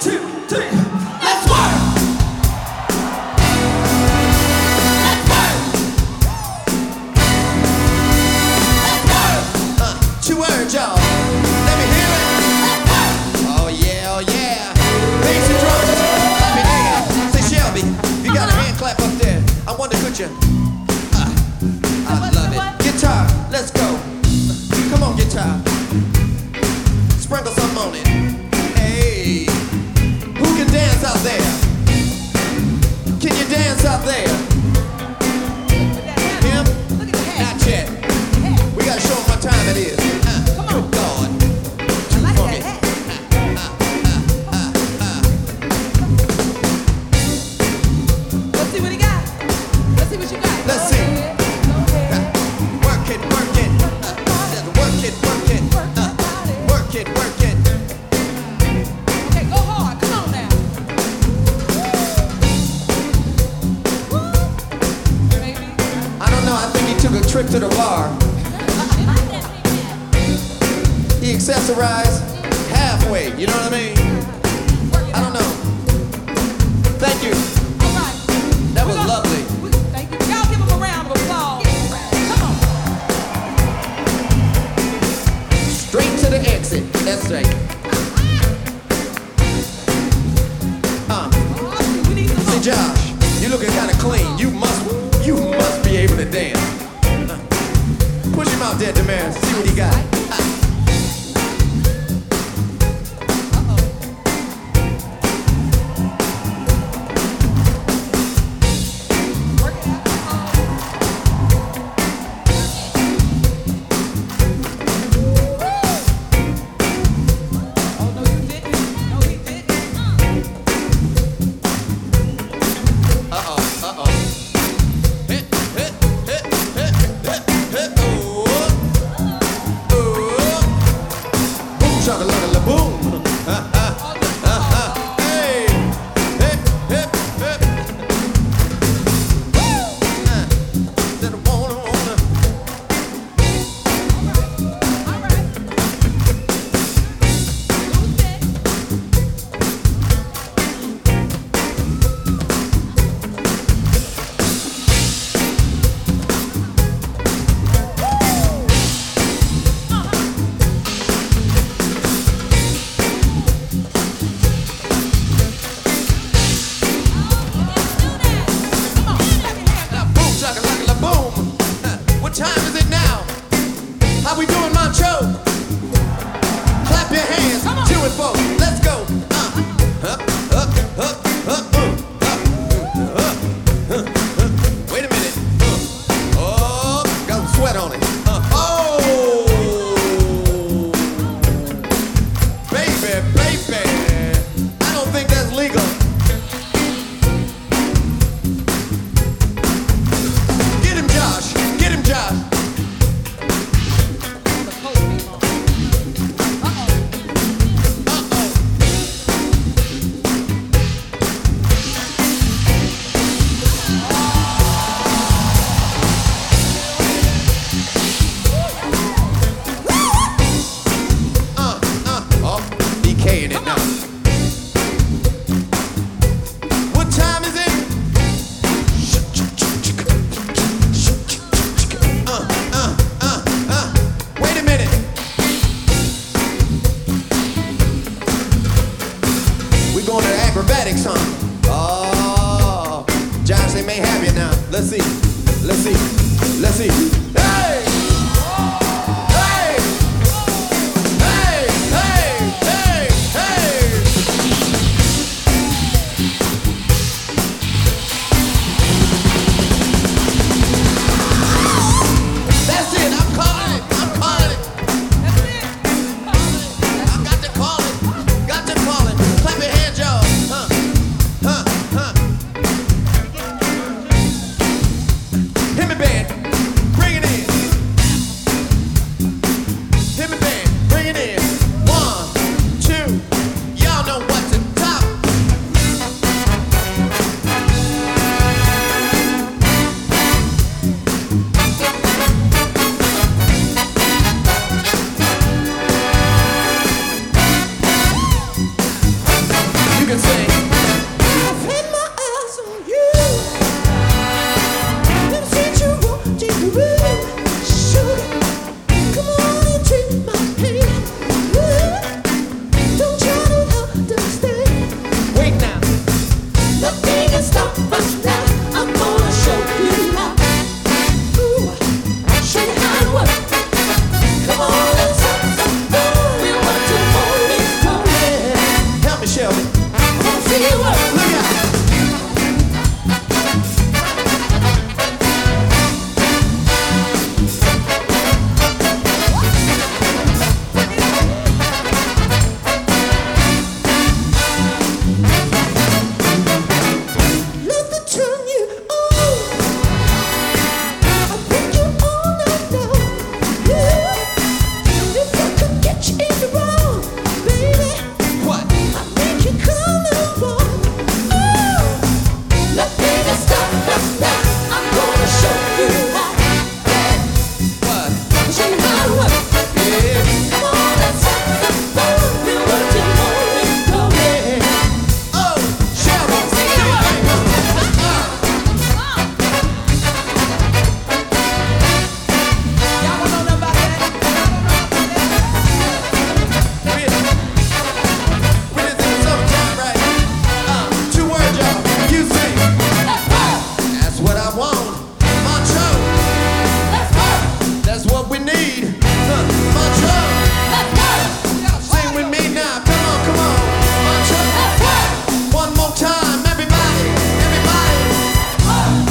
two, three. Let's see. Work it, work it. Work it, work it. Work it, work it. Took a trip to the bar. He accessorized halfway, you know what I mean? got. Let's see. Let's see. Let's see. Hey!